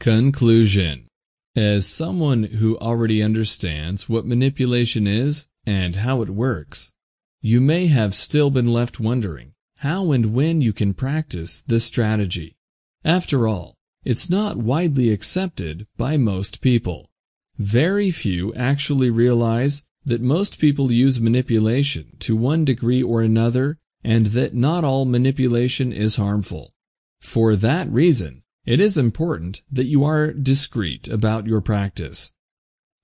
Conclusion As someone who already understands what manipulation is and how it works, you may have still been left wondering how and when you can practice this strategy. After all, it's not widely accepted by most people. Very few actually realize that most people use manipulation to one degree or another and that not all manipulation is harmful. For that reason, it is important that you are discreet about your practice.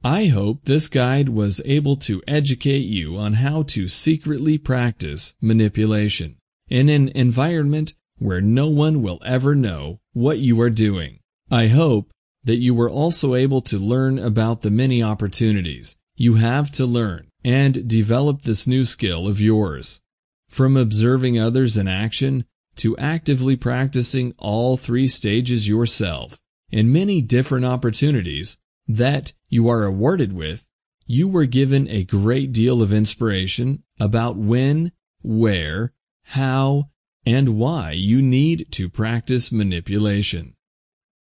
I hope this guide was able to educate you on how to secretly practice manipulation in an environment where no one will ever know what you are doing. I hope that you were also able to learn about the many opportunities you have to learn and develop this new skill of yours. From observing others in action to actively practicing all three stages yourself in many different opportunities that you are awarded with, you were given a great deal of inspiration about when, where, how, and why you need to practice manipulation.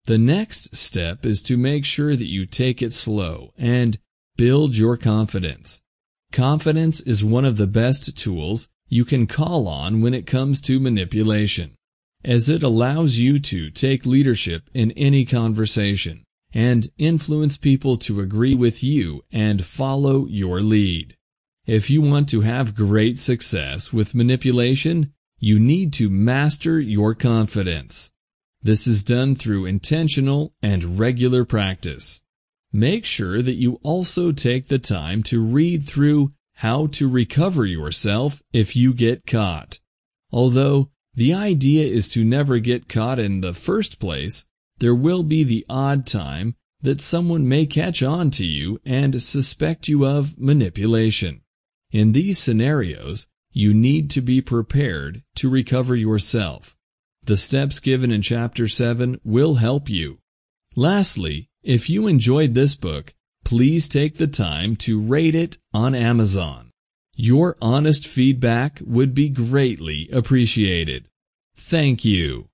The next step is to make sure that you take it slow and build your confidence. Confidence is one of the best tools you can call on when it comes to manipulation, as it allows you to take leadership in any conversation and influence people to agree with you and follow your lead. If you want to have great success with manipulation, you need to master your confidence. This is done through intentional and regular practice. Make sure that you also take the time to read through how to recover yourself if you get caught. Although the idea is to never get caught in the first place, there will be the odd time that someone may catch on to you and suspect you of manipulation. In these scenarios, you need to be prepared to recover yourself. The steps given in Chapter 7 will help you. Lastly, if you enjoyed this book, please take the time to rate it on Amazon. Your honest feedback would be greatly appreciated. Thank you.